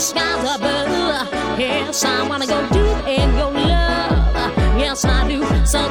skies above. Yes, I wanna go deep in your love. Yes, I do. So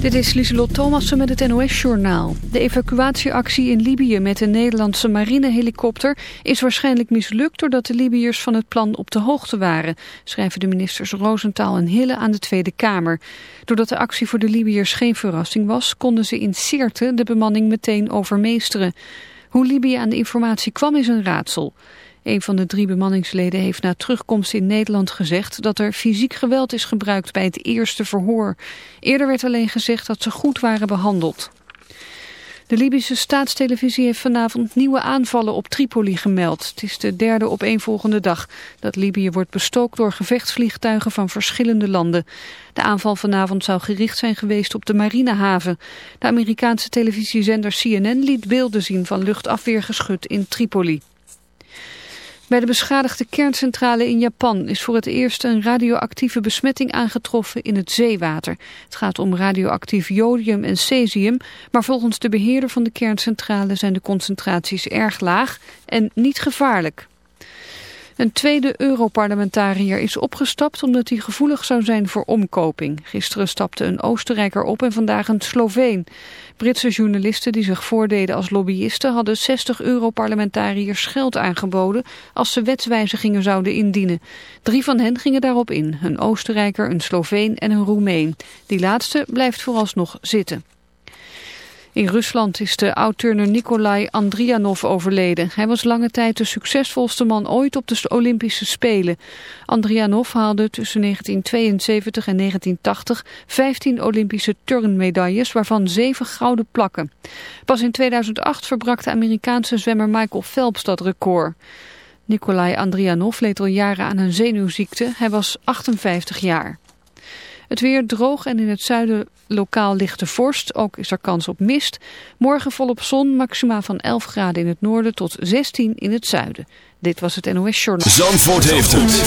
Dit is Lieselot Thomassen met het NOS-journaal. De evacuatieactie in Libië met een Nederlandse marinehelikopter is waarschijnlijk mislukt doordat de Libiërs van het plan op de hoogte waren, schrijven de ministers Rosenthal en Hille aan de Tweede Kamer. Doordat de actie voor de Libiërs geen verrassing was, konden ze in Sirte de bemanning meteen overmeesteren. Hoe Libië aan de informatie kwam is een raadsel. Een van de drie bemanningsleden heeft na terugkomst in Nederland gezegd dat er fysiek geweld is gebruikt bij het eerste verhoor. Eerder werd alleen gezegd dat ze goed waren behandeld. De Libische staatstelevisie heeft vanavond nieuwe aanvallen op Tripoli gemeld. Het is de derde opeenvolgende dag dat Libië wordt bestookt door gevechtsvliegtuigen van verschillende landen. De aanval vanavond zou gericht zijn geweest op de marinehaven. De Amerikaanse televisiezender CNN liet beelden zien van luchtafweergeschut in Tripoli. Bij de beschadigde kerncentrale in Japan is voor het eerst een radioactieve besmetting aangetroffen in het zeewater. Het gaat om radioactief jodium en cesium, maar volgens de beheerder van de kerncentrale zijn de concentraties erg laag en niet gevaarlijk. Een tweede Europarlementariër is opgestapt omdat hij gevoelig zou zijn voor omkoping. Gisteren stapte een Oostenrijker op en vandaag een Sloveen. Britse journalisten die zich voordeden als lobbyisten hadden 60 Europarlementariërs geld aangeboden als ze wetswijzigingen zouden indienen. Drie van hen gingen daarop in, een Oostenrijker, een Sloveen en een Roemeen. Die laatste blijft vooralsnog zitten. In Rusland is de oud-turner Nikolai Andrianov overleden. Hij was lange tijd de succesvolste man ooit op de Olympische Spelen. Andrianov haalde tussen 1972 en 1980 15 Olympische turnmedailles, waarvan 7 gouden plakken. Pas in 2008 verbrak de Amerikaanse zwemmer Michael Phelps dat record. Nikolai Andrianov leed al jaren aan een zenuwziekte. Hij was 58 jaar. Het weer droog en in het zuiden lokaal lichte vorst. Ook is er kans op mist. Morgen volop zon, maxima van 11 graden in het noorden tot 16 in het zuiden. Dit was het NOS Journal. Zandvoort heeft het.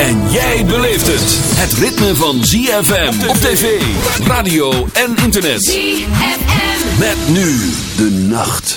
En jij beleeft het. Het ritme van ZFM op tv, radio en internet. ZFM. Met nu de nacht.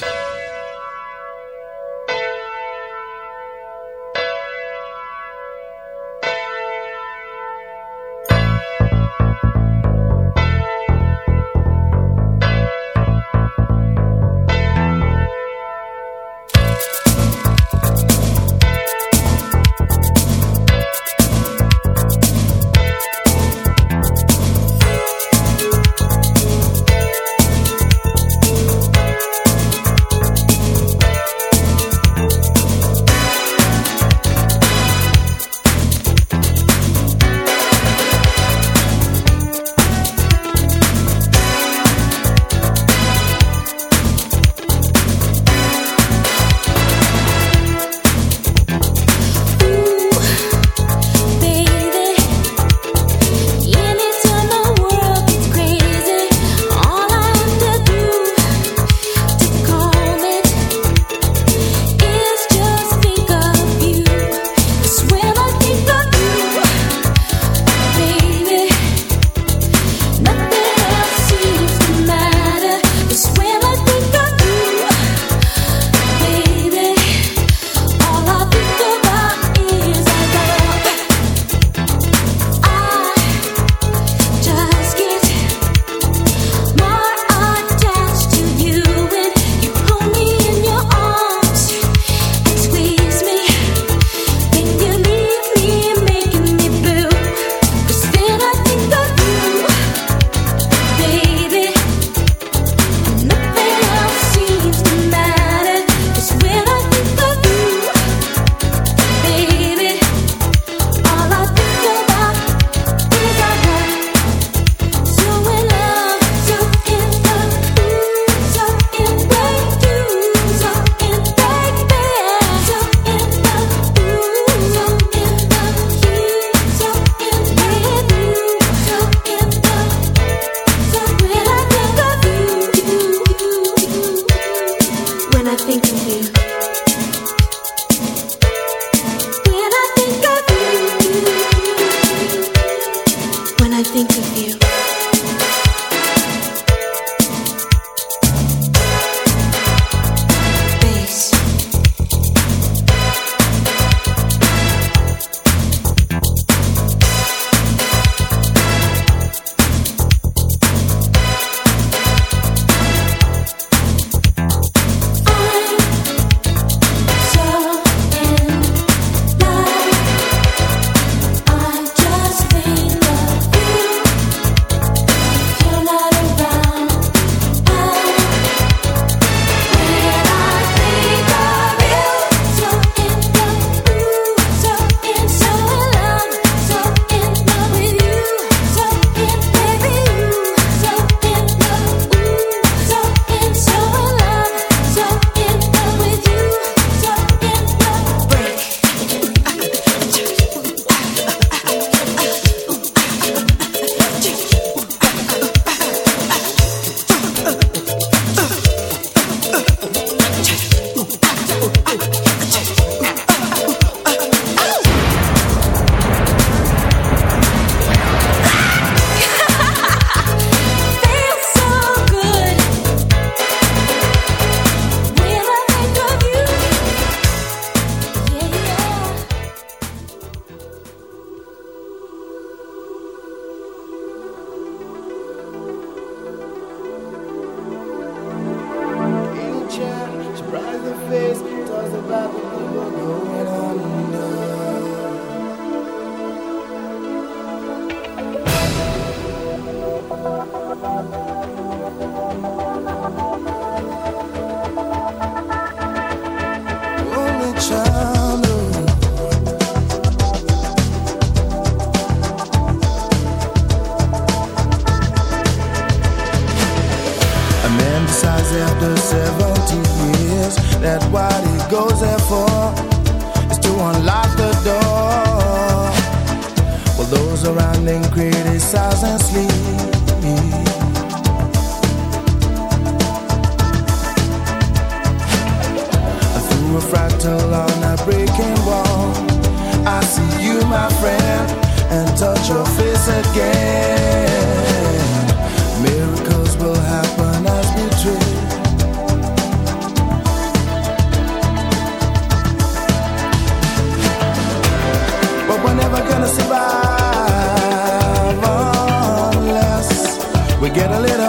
Get a little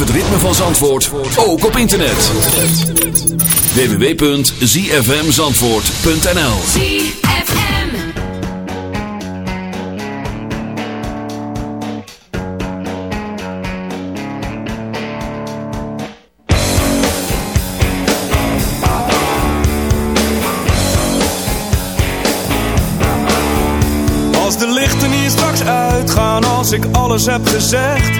het ritme van Zandvoort ook op internet. www.zfmzandvoort.nl ZFM. Als de lichten hier straks uitgaan, als ik alles heb gezegd,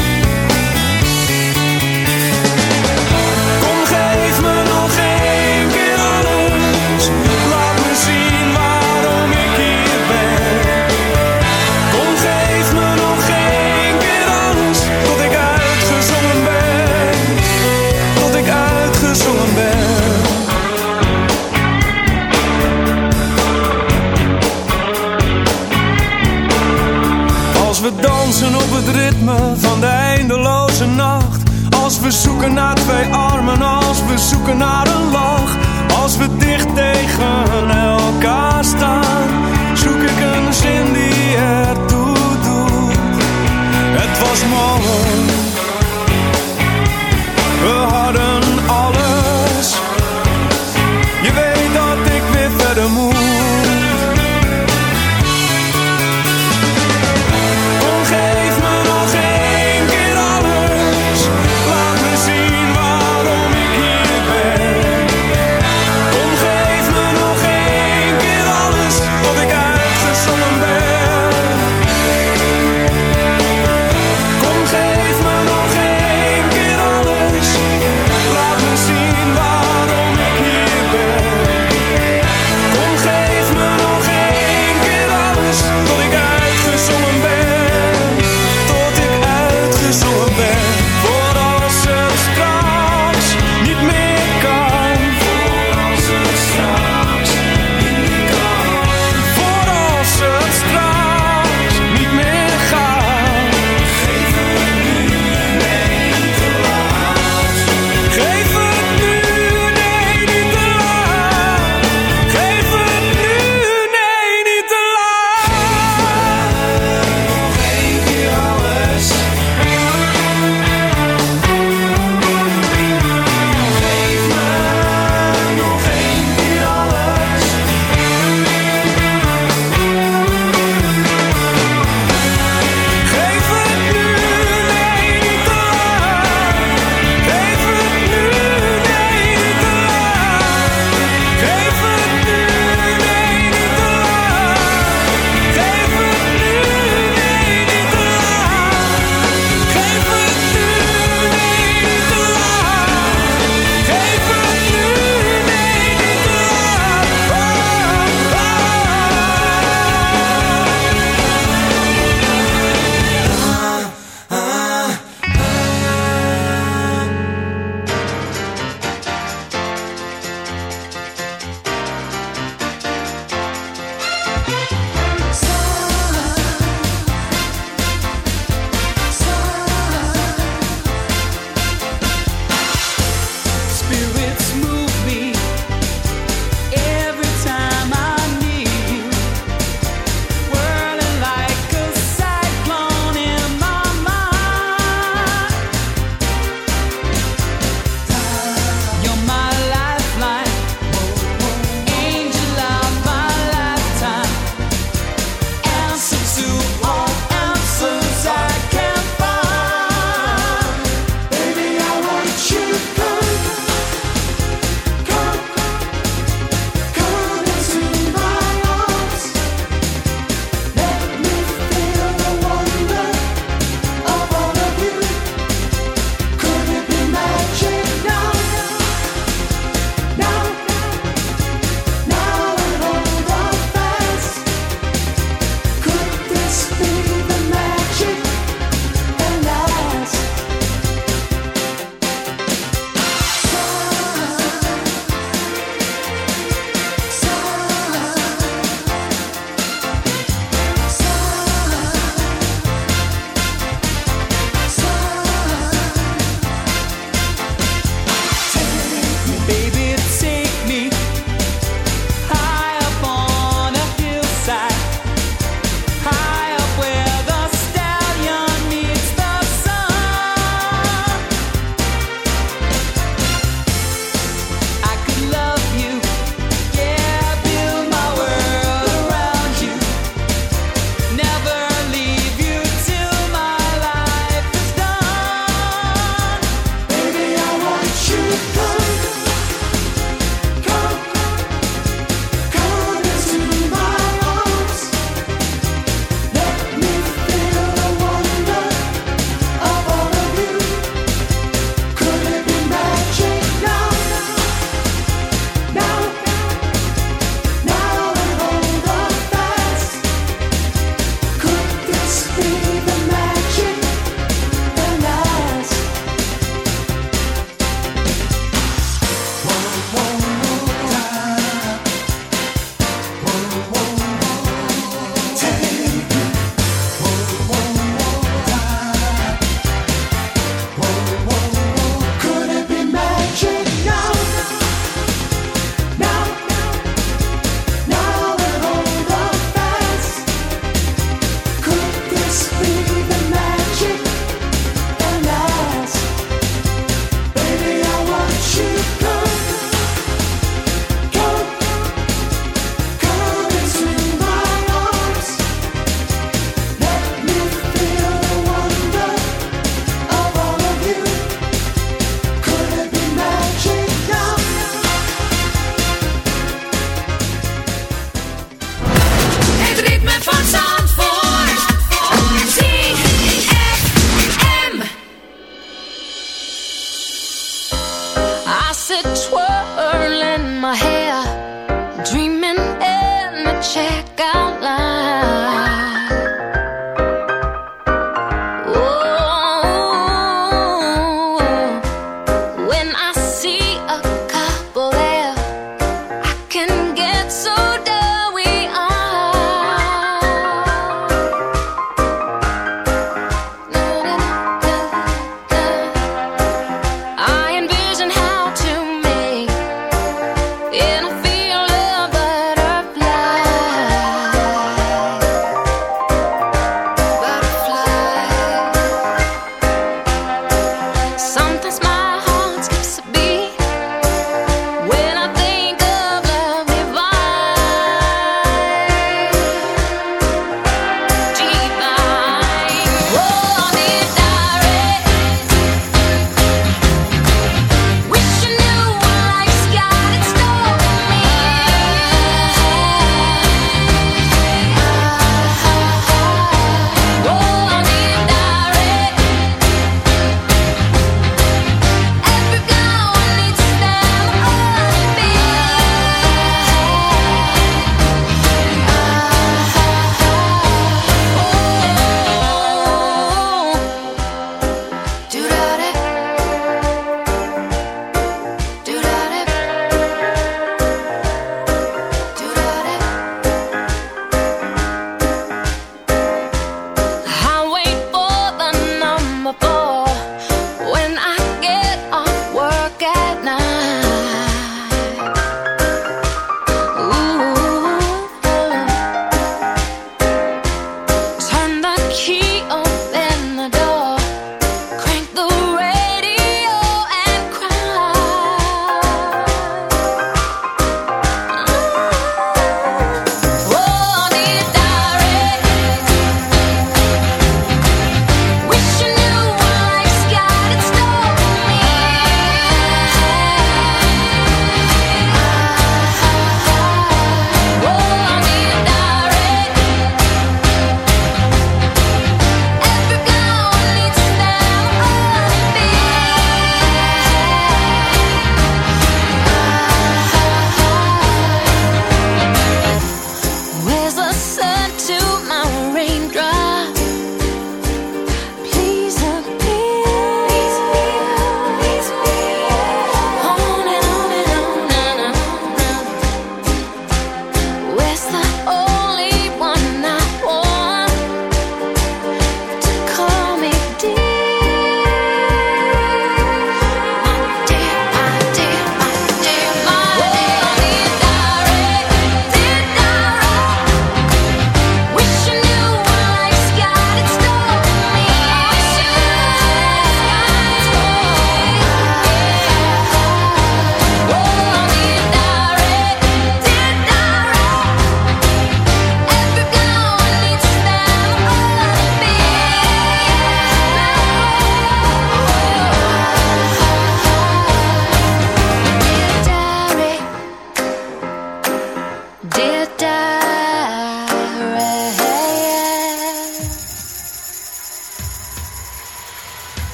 Als we dansen op het ritme van de eindeloze nacht. Als we zoeken naar twee armen, als we zoeken naar een lach. Als we dicht tegen elkaar staan, zoek ik een zin die ertoe doet. Het was mooi, we hadden the 12